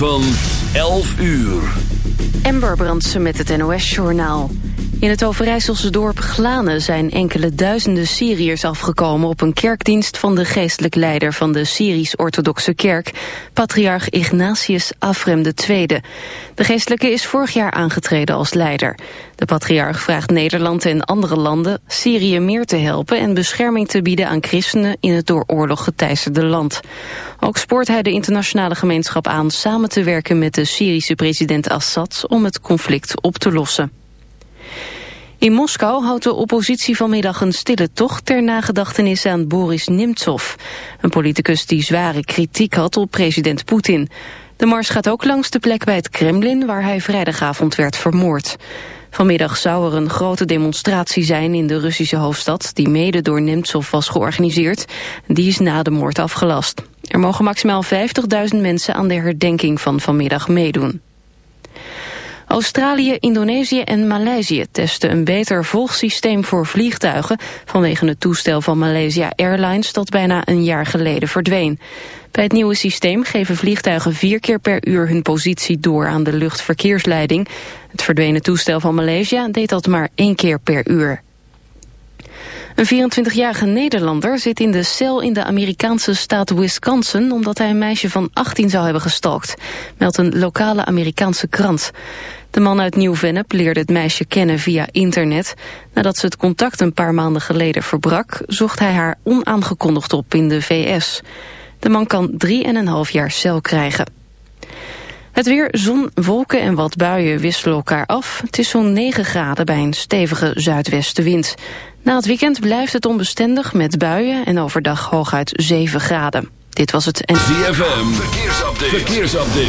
van 11 uur. Ember Brandsen met het NOS-journaal. In het Overijsselse dorp Glanen zijn enkele duizenden Syriërs afgekomen op een kerkdienst van de geestelijk leider van de Syrisch-Orthodoxe Kerk, patriarch Ignatius Afrem II. De geestelijke is vorig jaar aangetreden als leider. De patriarch vraagt Nederland en andere landen Syrië meer te helpen en bescherming te bieden aan christenen in het door oorlog geteisterde land. Ook spoort hij de internationale gemeenschap aan samen te werken met de Syrische president Assad om het conflict op te lossen. In Moskou houdt de oppositie vanmiddag een stille tocht ter nagedachtenis aan Boris Nemtsov, een politicus die zware kritiek had op president Poetin. De mars gaat ook langs de plek bij het Kremlin waar hij vrijdagavond werd vermoord. Vanmiddag zou er een grote demonstratie zijn in de Russische hoofdstad... die mede door Nemtsov was georganiseerd. Die is na de moord afgelast. Er mogen maximaal 50.000 mensen aan de herdenking van vanmiddag meedoen. Australië, Indonesië en Maleisië testen een beter volgsysteem voor vliegtuigen vanwege het toestel van Malaysia Airlines dat bijna een jaar geleden verdween. Bij het nieuwe systeem geven vliegtuigen vier keer per uur hun positie door aan de luchtverkeersleiding. Het verdwenen toestel van Malaysia deed dat maar één keer per uur. Een 24-jarige Nederlander zit in de cel in de Amerikaanse staat Wisconsin... omdat hij een meisje van 18 zou hebben gestalkt, meldt een lokale Amerikaanse krant. De man uit Nieuw-Vennep leerde het meisje kennen via internet. Nadat ze het contact een paar maanden geleden verbrak... zocht hij haar onaangekondigd op in de VS. De man kan 3,5 jaar cel krijgen. Het weer, zon, wolken en wat buien wisselen elkaar af. Het is zo'n 9 graden bij een stevige zuidwestenwind. Na het weekend blijft het onbestendig met buien en overdag hooguit 7 graden. Dit was het... En... ZFM, verkeersupdate. verkeersupdate.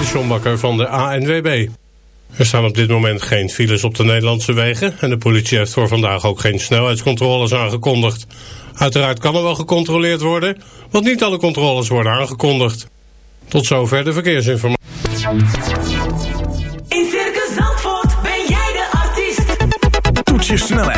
De Sjombakker van de ANWB. Er staan op dit moment geen files op de Nederlandse wegen... en de politie heeft voor vandaag ook geen snelheidscontroles aangekondigd. Uiteraard kan er wel gecontroleerd worden... want niet alle controles worden aangekondigd. Tot zover de verkeersinformatie. In Circus Zandvoort ben jij de artiest. Toets je snelheid,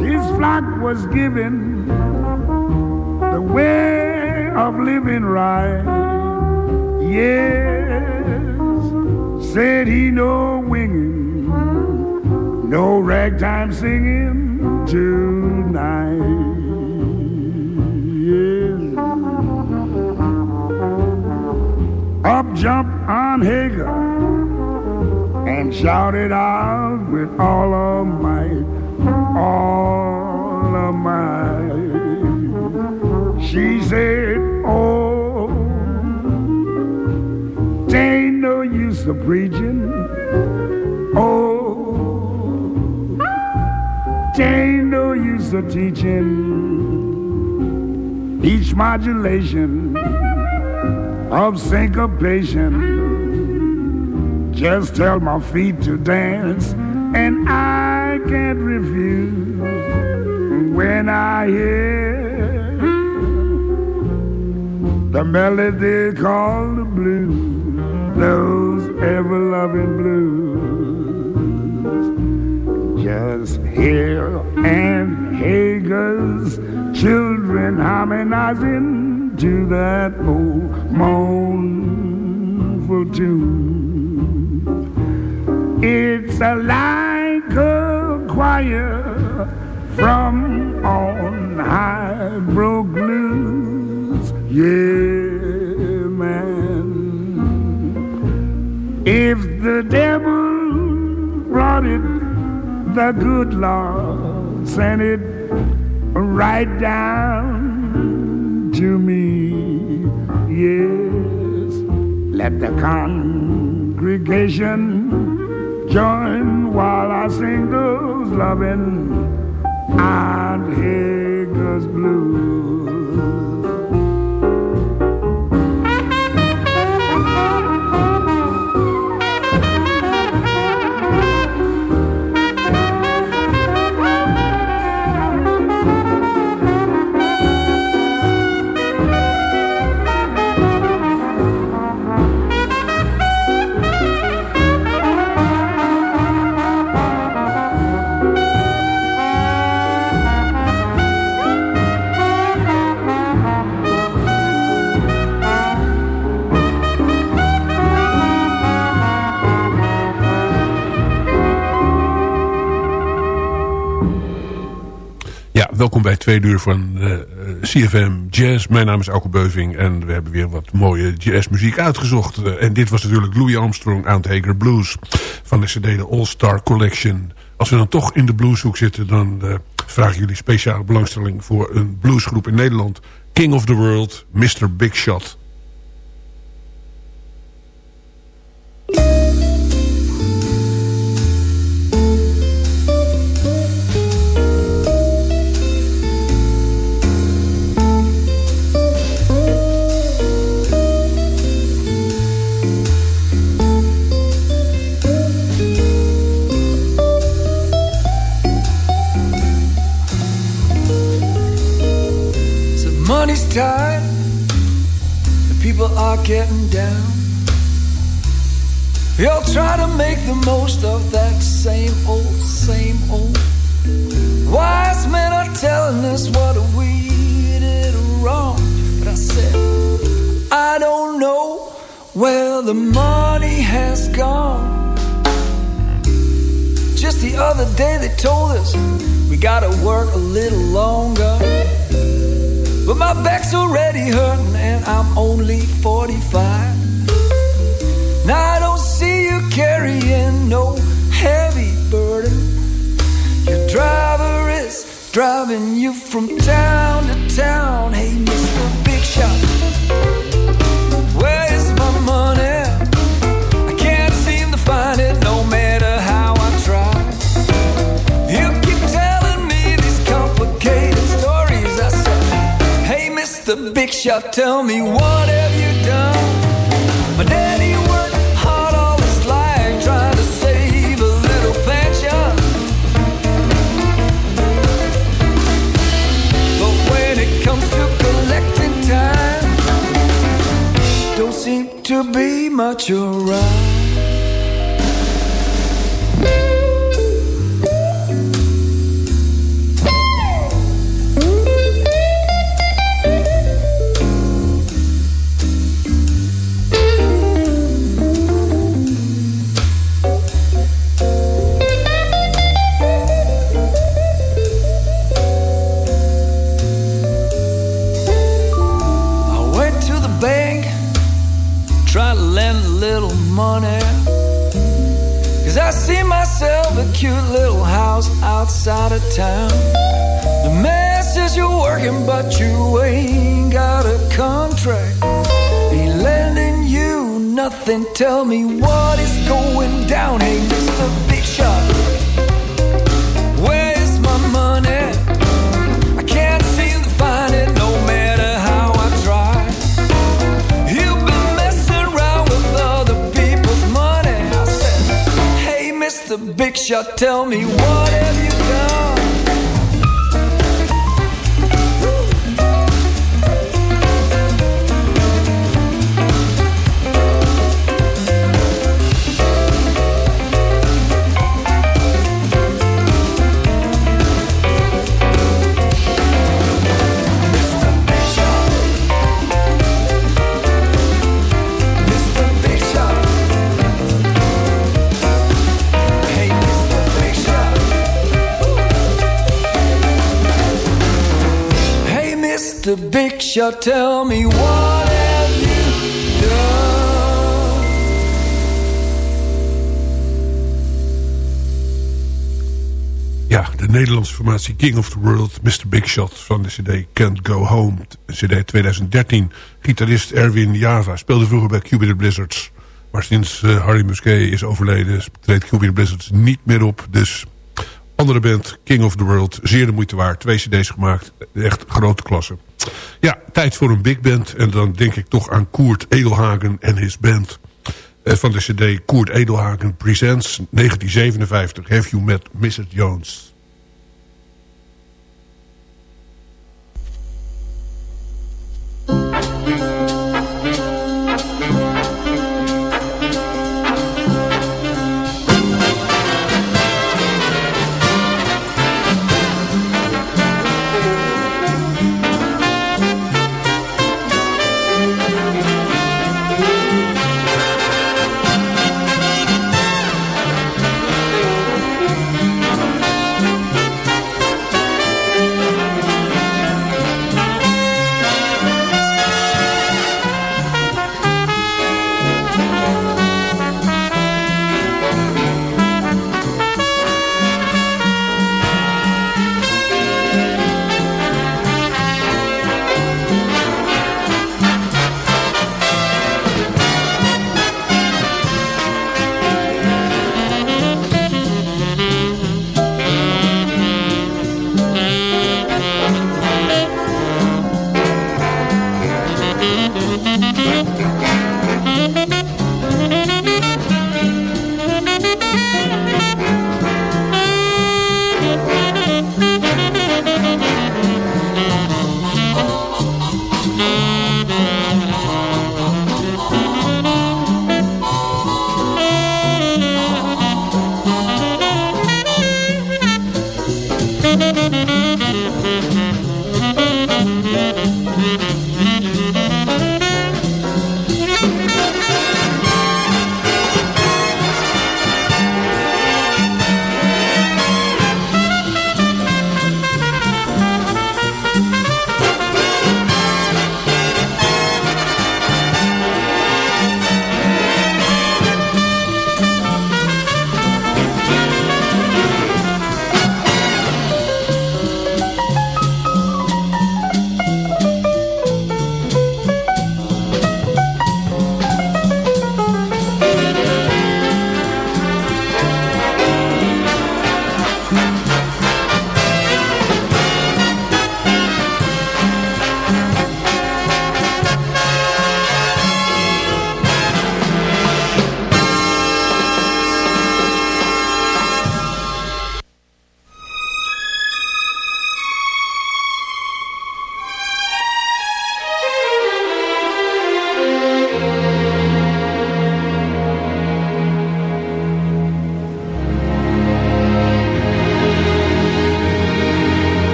His flock was given the way of living right. Yes, said he no winging, no ragtime singing tonight. Yes. Up jump on Hagar and shouted out with all of my, all of might. She said, Oh, tain't no use of preaching. Oh, tain't no use of teaching. Each modulation of syncopation. Just tell my feet to dance, and I can't refuse when I hear the melody called the blues, those ever loving blues. Just hear and Hager's children harmonizing to that old mournful tune. It's a like a choir from on high broke. Yeah, man. If the devil brought it, the good Lord sent it right down to me. Yes, let the congregation join while I sing those loving Aunt Hager's blues. Welkom bij twee uur van eh, CFM Jazz. Mijn naam is Auke Beuving en we hebben weer wat mooie jazzmuziek uitgezocht. Eh, en dit was natuurlijk Louis Armstrong aan Hager Blues van de CD de All Star Collection. Als we dan toch in de blueshoek zitten, dan uh, vragen jullie speciale belangstelling voor een bluesgroep in Nederland. King of the World, Mr. Big Shot. Tight, and people are getting down. All try to make the most of that same old, same old. Wise men are telling us what we did wrong. But I said, I don't know where the money has gone. Just the other day they told us we gotta work a little longer. But my back's already hurting and I'm only 45. Now I don't see you carrying no heavy burden. Your driver is driving you from town to town. Hey, Mr. Big Shot, Big Shot, tell me what have you done? My daddy worked hard all his life trying to save a little pension. But when it comes to collecting time, don't seem to be much around. Cute little house outside of town. The man says you're working, but you ain't got a contract. Ain't lending you nothing. Tell me what is going down, hey, Mr. Big Shot. Big Shot, tell me what have you Mr. Big Shot, tell me what you done? Ja, de Nederlandse formatie King of the World, Mr. Big Shot van de cd Can't Go Home, cd 2013. Gitarist Erwin Java speelde vroeger bij Cubic Blizzards. Maar sinds eh, Harry Musquet is overleden treedt Cubic Blizzards niet meer op. Dus andere band, King of the World, zeer de moeite waard. Twee cd's gemaakt, echt grote klasse. Ja, tijd voor een big band. En dan denk ik toch aan Koert Edelhagen en his band. Eh, van de cd Koert Edelhagen Presents 1957. Have you met Mrs. Jones?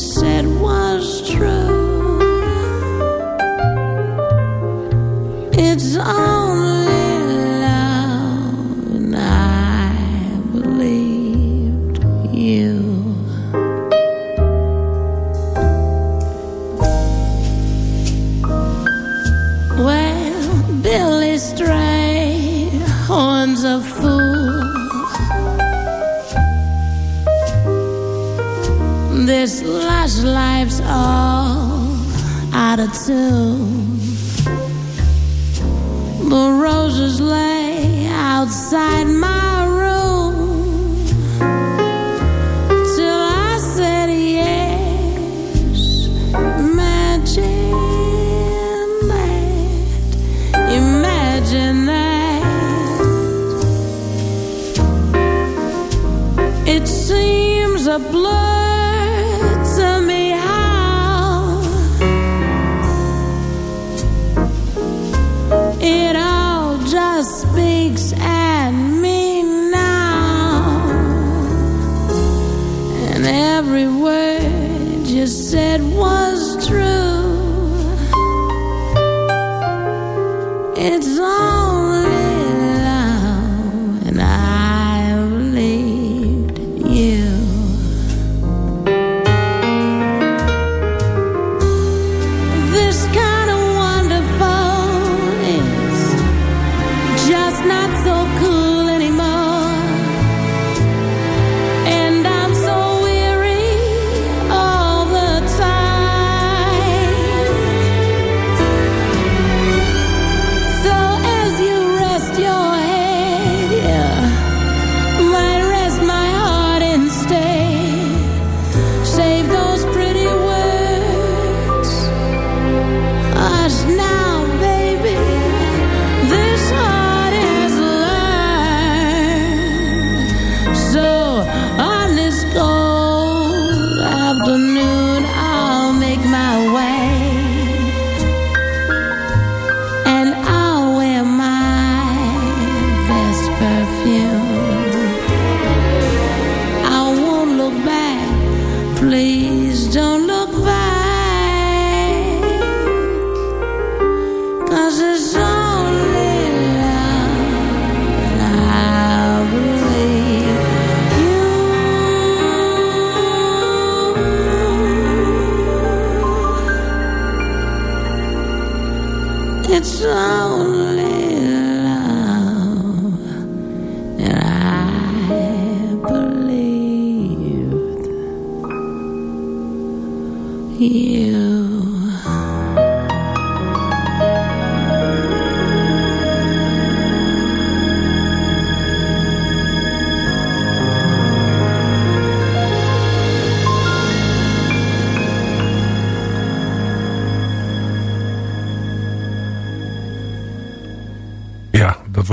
said was true. matter too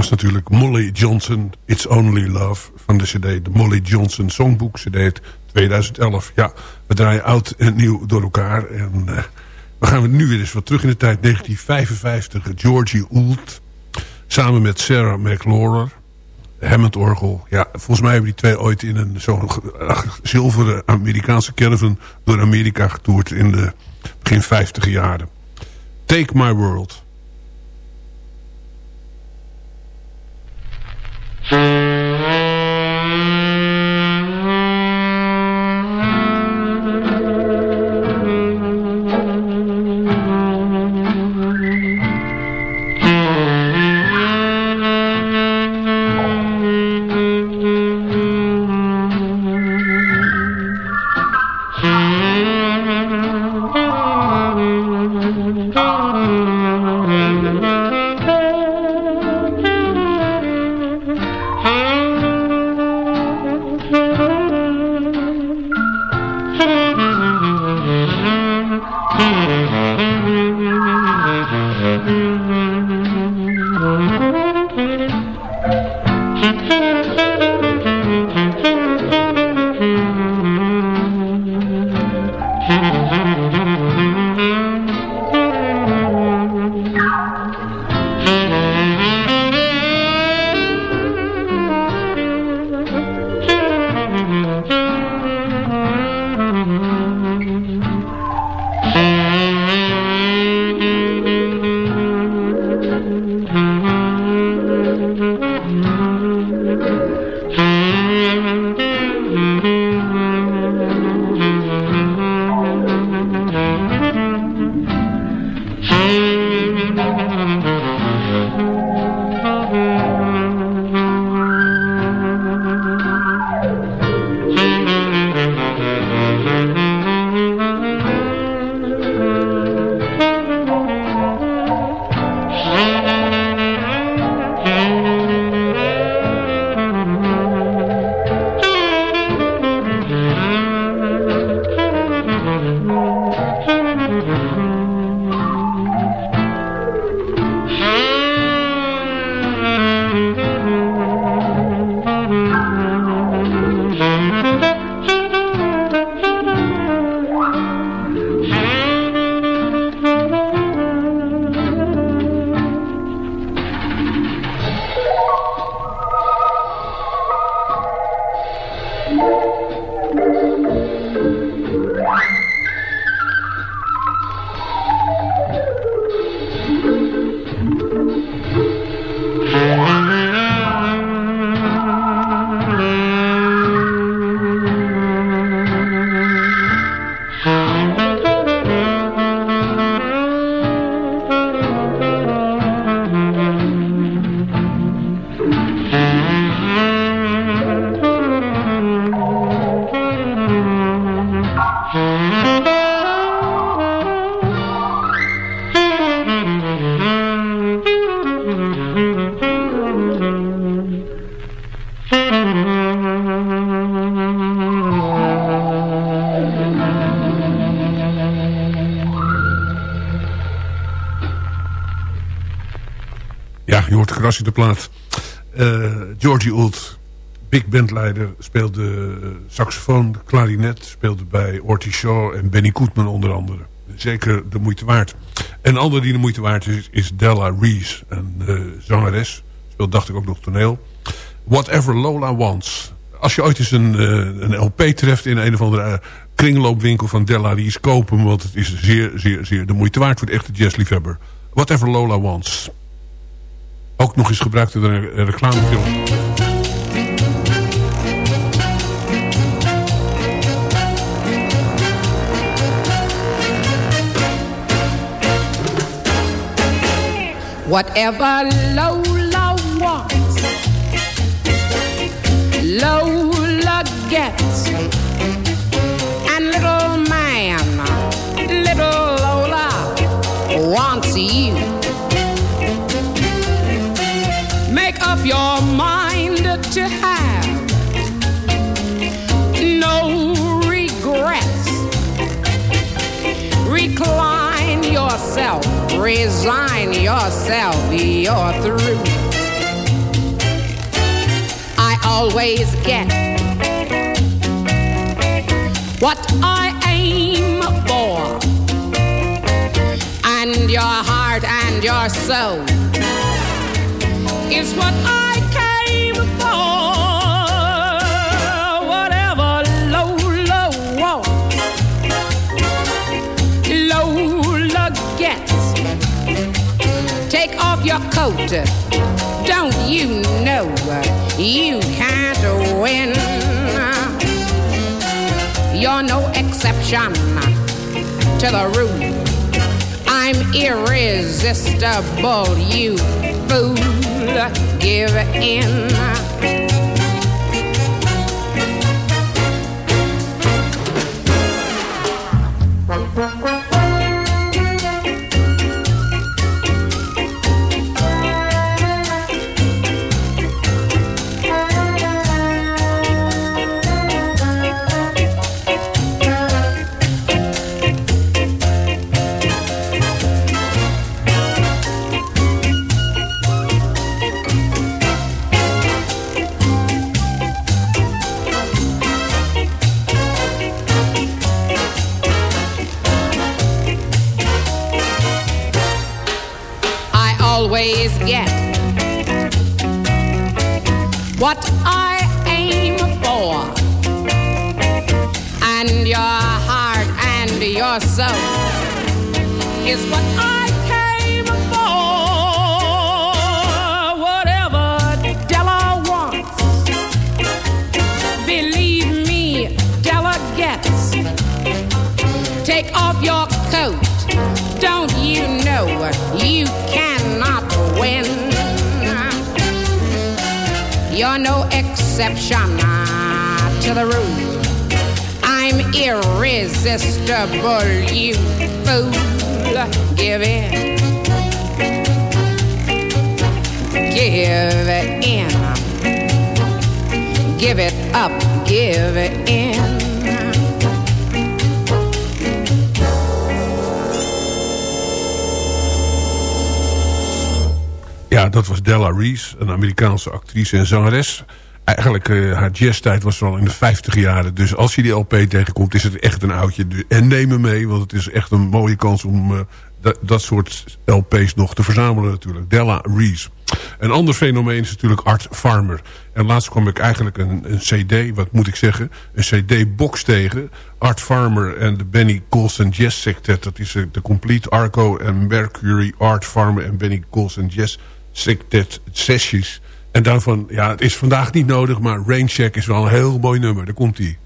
was natuurlijk Molly Johnson, It's Only Love... van de cd, de Molly Johnson Songbook cd uit 2011. Ja, we draaien oud en nieuw door elkaar. En uh, we gaan nu weer eens wat terug in de tijd. 1955, Georgie Ould, samen met Sarah McLaurin... Hammond orgel. Ja, volgens mij hebben die twee ooit in een zo'n eh, zilveren Amerikaanse caravan door Amerika getoerd in de begin 50 jaren. Take My World. 嗯。De plaat. Eh, Georgie Old, big bandleider, speelde eh, saxofoon, klarinet... speelde bij Orty Shaw en Benny Koetman onder andere. Zeker de moeite waard. Een ander die de moeite waard is, is Della Reese. Een uh, zangeres, speelt dacht ik ook nog toneel. Whatever Lola Wants. Als je ooit eens een, uh, een LP treft in een of andere uh, kringloopwinkel van Della Reese... kopen, want het is zeer, zeer, zeer de moeite waard voor de echte jazzliefhebber. Whatever Lola Wants. Ook nog eens gebruikt in reclamefilm. Whatever Lola yourself, resign yourself, you're through. I always get what I aim for, and your heart and your soul is what I your coat. Don't you know you can't win? You're no exception to the rule. I'm irresistible, you fool. Give in. Irresistible, you fool. Give in. Give it in. Give it up, give it in. Ja, dat was Della Reese, een Amerikaanse actrice en zangeres. Eigenlijk, eh, haar jazztijd was al in de 50 jaren. Dus als je die LP tegenkomt, is het echt een oudje. En neem hem mee, want het is echt een mooie kans om eh, dat, dat soort LP's nog te verzamelen natuurlijk. Della Reese. Een ander fenomeen is natuurlijk Art Farmer. En laatst kwam ik eigenlijk een, een cd, wat moet ik zeggen, een cd-box tegen. Art Farmer en de Benny Colson Jazz Sectet. Dat is eh, de Complete Arco en Mercury Art Farmer en Benny Colson Jazz Sectet sessies. En daarvan, ja, het is vandaag niet nodig, maar Raincheck is wel een heel mooi nummer. Daar komt hij.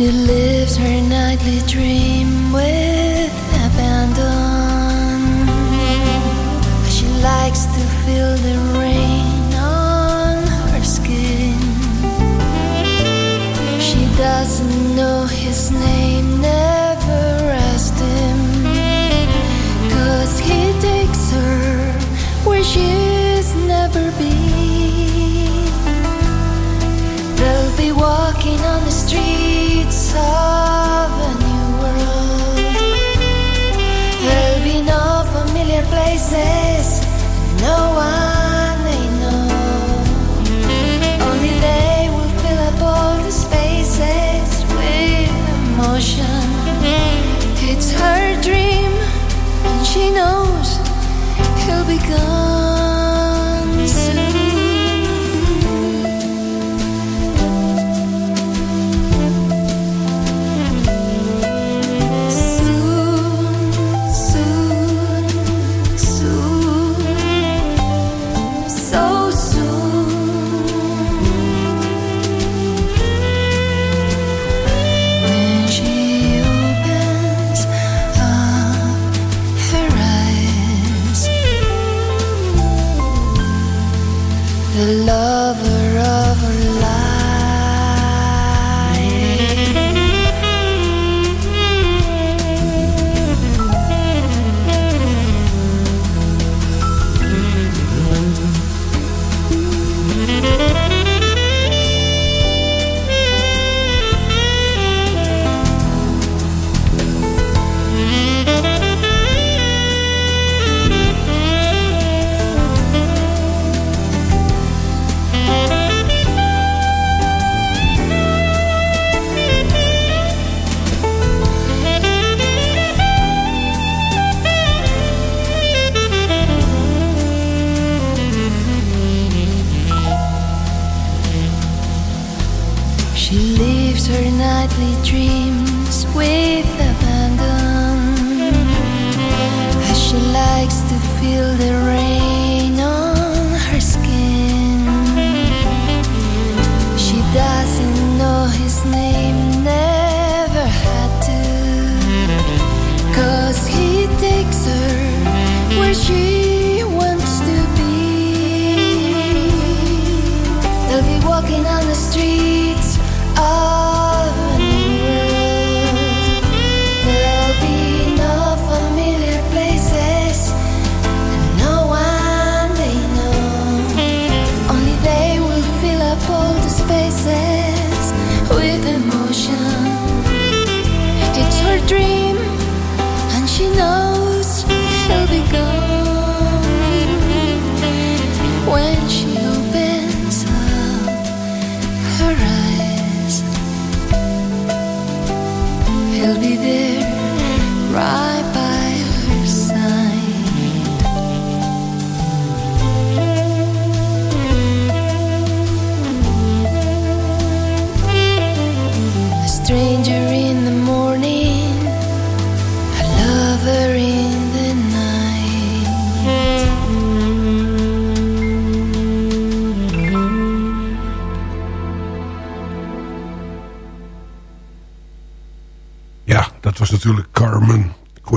She lives her nightly dream with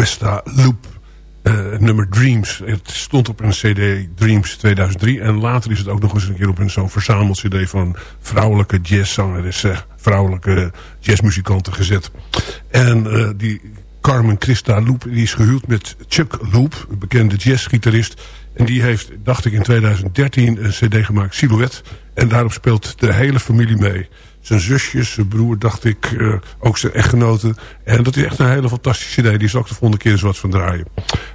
Cuesta Loop. eh, nummer Dreams. Het stond op een cd Dreams 2003. En later is het ook nog eens een keer op een zo'n verzameld cd... van vrouwelijke jazzzangeressen, vrouwelijke jazzmuzikanten gezet. En eh, die Carmen Christa Loop die is gehuwd met Chuck Loop, een bekende jazzgitarist. En die heeft, dacht ik, in 2013 een cd gemaakt, Silhouette. En daarop speelt de hele familie mee. Zijn zusjes, zijn broer, dacht ik, eh, ook zijn echtgenoten. En dat is echt een hele fantastische cd. Die zal ik de volgende keer eens wat van draaien.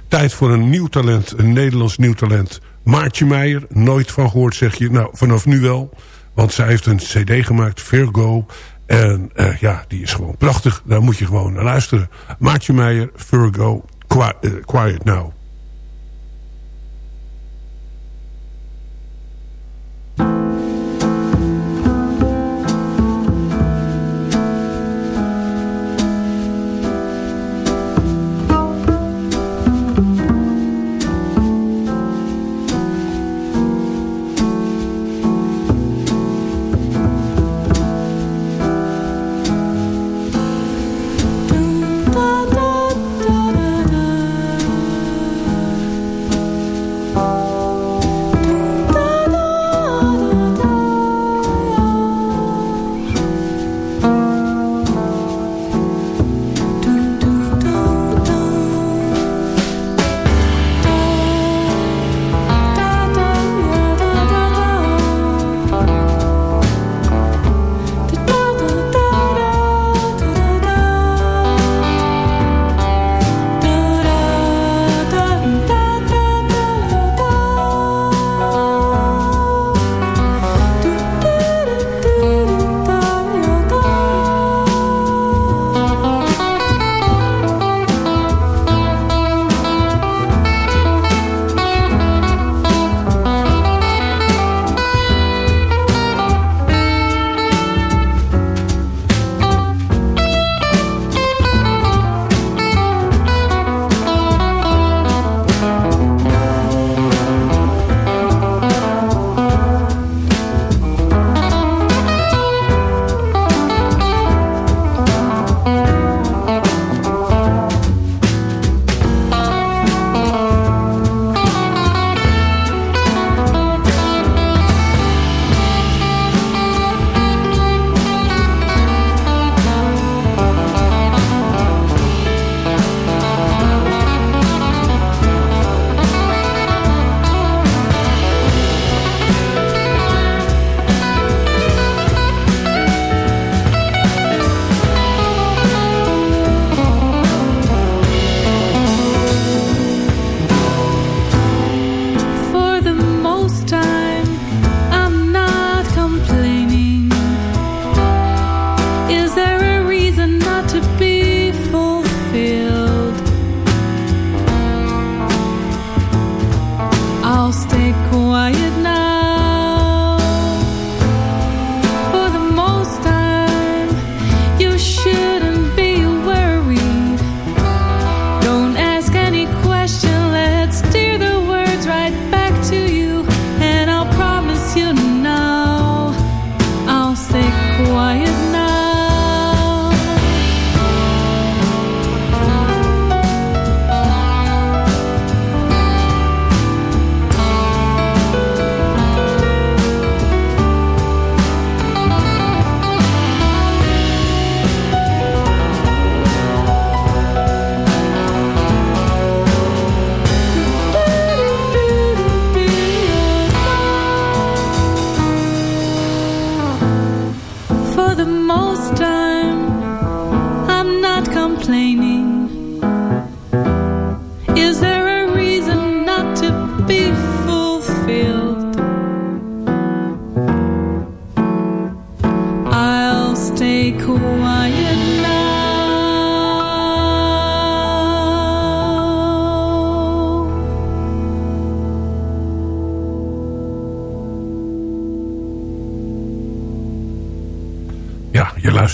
Tijd voor een nieuw talent, een Nederlands nieuw talent. Maartje Meijer, nooit van gehoord zeg je. Nou, vanaf nu wel. Want zij heeft een cd gemaakt, Virgo. En eh, ja, die is gewoon prachtig. Daar moet je gewoon naar luisteren. Maartje Meijer, Virgo, eh, Quiet Now.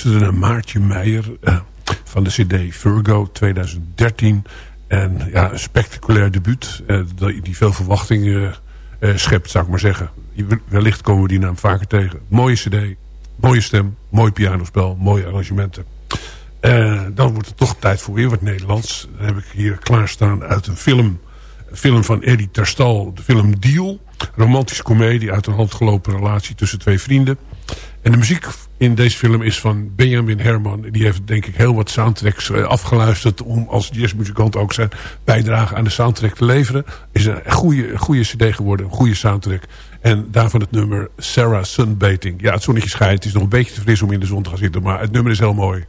Luisterde naar Maartje Meijer eh, van de cd Virgo 2013. En ja, een spectaculair debuut eh, die veel verwachtingen eh, schept, zou ik maar zeggen. Wellicht komen we die naam vaker tegen. Mooie cd, mooie stem, mooi pianospel, mooie arrangementen. Dan wordt het toch tijd voor weer wat Nederlands. Dan heb ik hier klaarstaan uit een film. Film van Eddie Terstal. De film Deal. Romantische komedie uit een handgelopen relatie tussen twee vrienden. En de muziek in deze film is van Benjamin Herman. Die heeft denk ik heel wat soundtracks eh, afgeluisterd... om als jazzmuzikant ook zijn bijdrage aan de soundtrack te leveren. Is een goede, goede cd geworden, een goede soundtrack. En daarvan het nummer Sarah Sunbathing. Ja, het zonnetje schijnt. Het is nog een beetje te fris om in de zon te gaan zitten. Maar het nummer is heel mooi.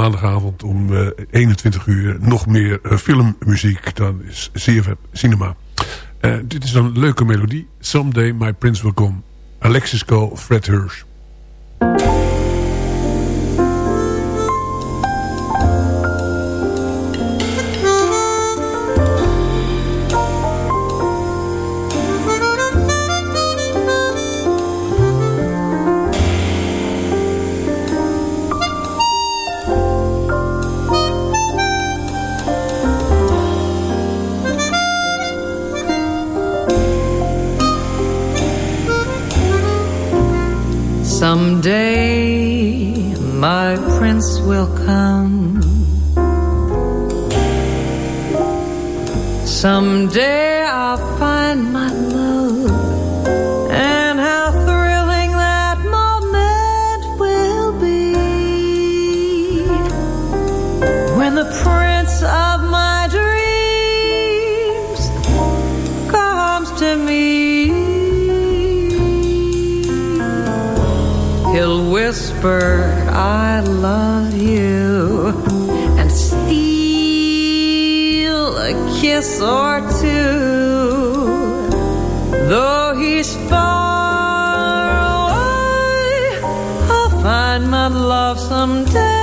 Maandagavond om eh, 21 uur nog meer eh, filmmuziek. Dan is CFM Cinema. Eh, dit is een leuke melodie. Someday My Prince Will Come. Alexis Cole, Fred Hirsch. Someday a kiss or two. Though he's far away, I'll find my love someday,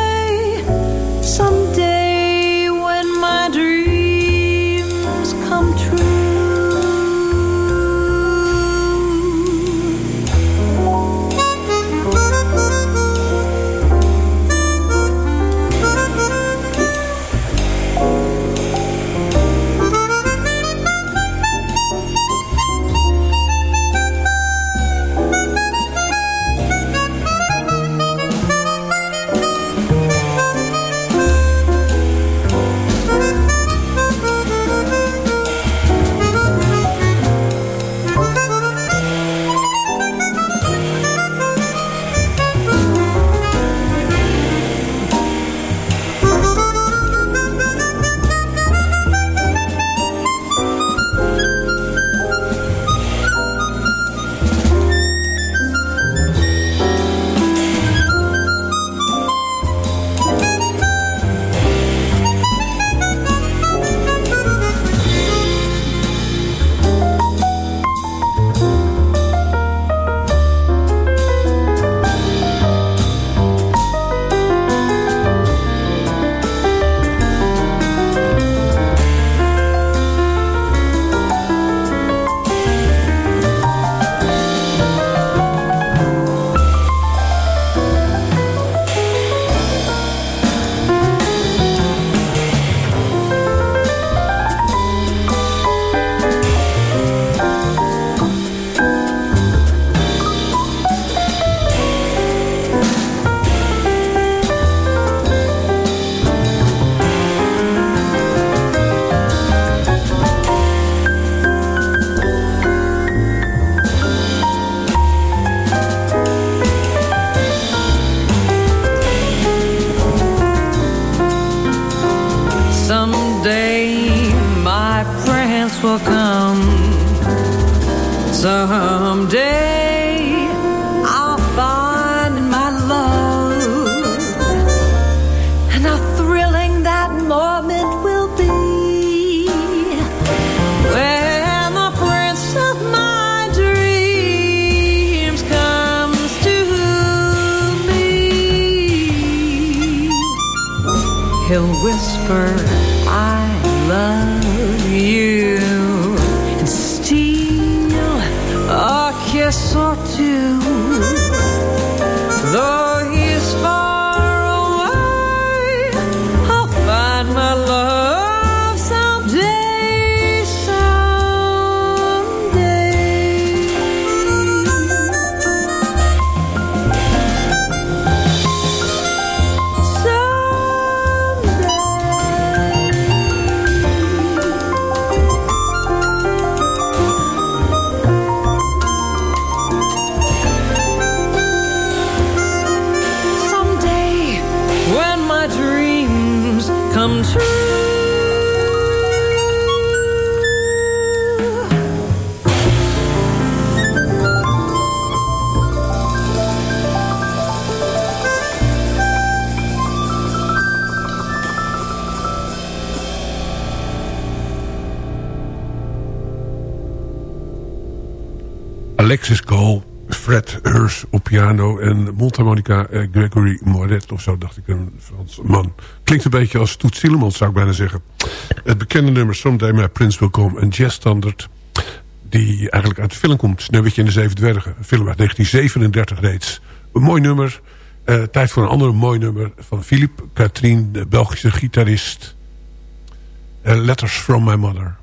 Alexis Cole, Fred Hurs op piano... en mondharmonica eh, Gregory Moret, of zo dacht ik, een Frans man. Klinkt een beetje als Toet Tielemans, zou ik bijna zeggen. Het bekende nummer Someday My Prince Will Come, een jazzstandard... die eigenlijk uit de film komt, Sneeuwwitje in de Zeven Dwergen. Een film uit 1937 reeds. Een mooi nummer. Eh, tijd voor een ander mooi nummer van Philippe Katrien, de Belgische gitarist. Eh, Letters from My Mother.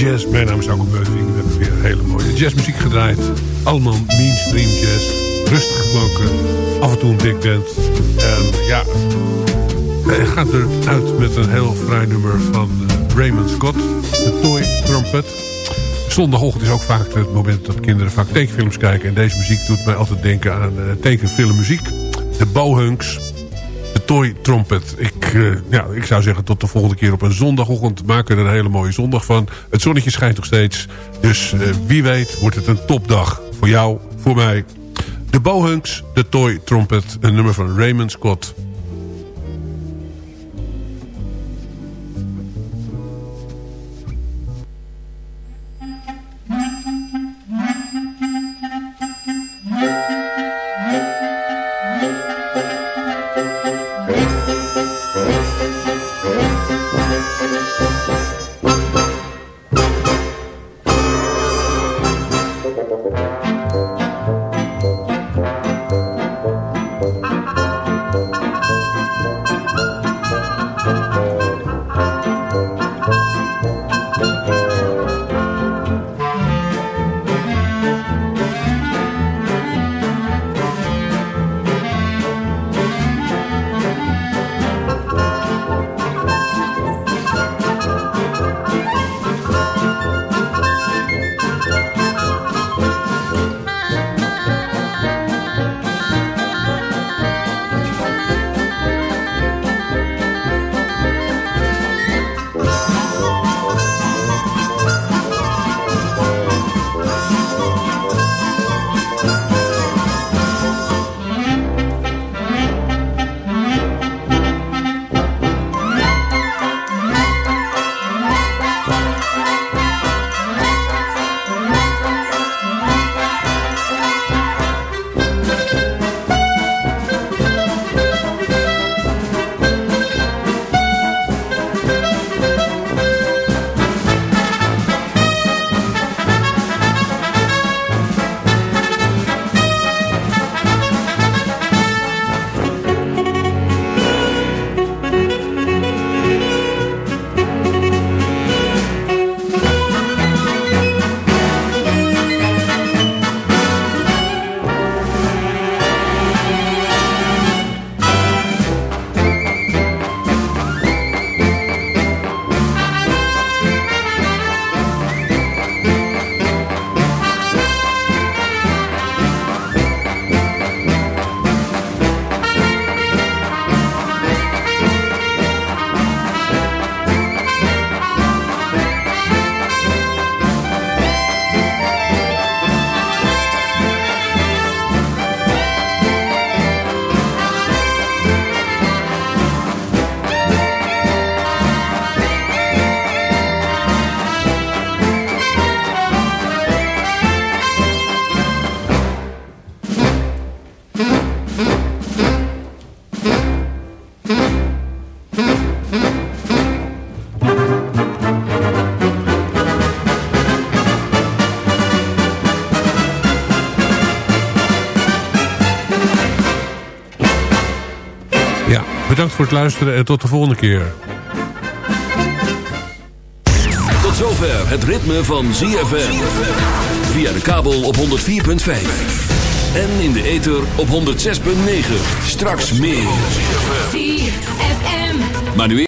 Jazz. Mijn naam is Alko Beuving. We hebben weer hele mooie jazzmuziek gedraaid. Allemaal mainstream jazz. Rustig gekloken. Af en toe een big band. En ja, hij gaat eruit met een heel fraai nummer van eh, Raymond Scott. De Toy Trumpet. Zondagochtend is ook vaak het moment dat kinderen vaak tekenfilms kijken. En deze muziek doet mij altijd denken aan uh, tekenfilmmuziek. De Bohunks. Toy Trumpet. Ik, uh, ja, ik zou zeggen tot de volgende keer op een zondagochtend. We er een hele mooie zondag van. Het zonnetje schijnt nog steeds. Dus uh, wie weet wordt het een topdag. Voor jou, voor mij. De Bohunks, de Toy Trumpet. Een nummer van Raymond Scott. Voor het luisteren en tot de volgende keer. Tot zover het ritme van ZFM. Via de kabel op 104.5. En in de ether op 106.9. Straks meer. ZFM. Maar nu